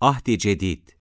Ahdi Cedid.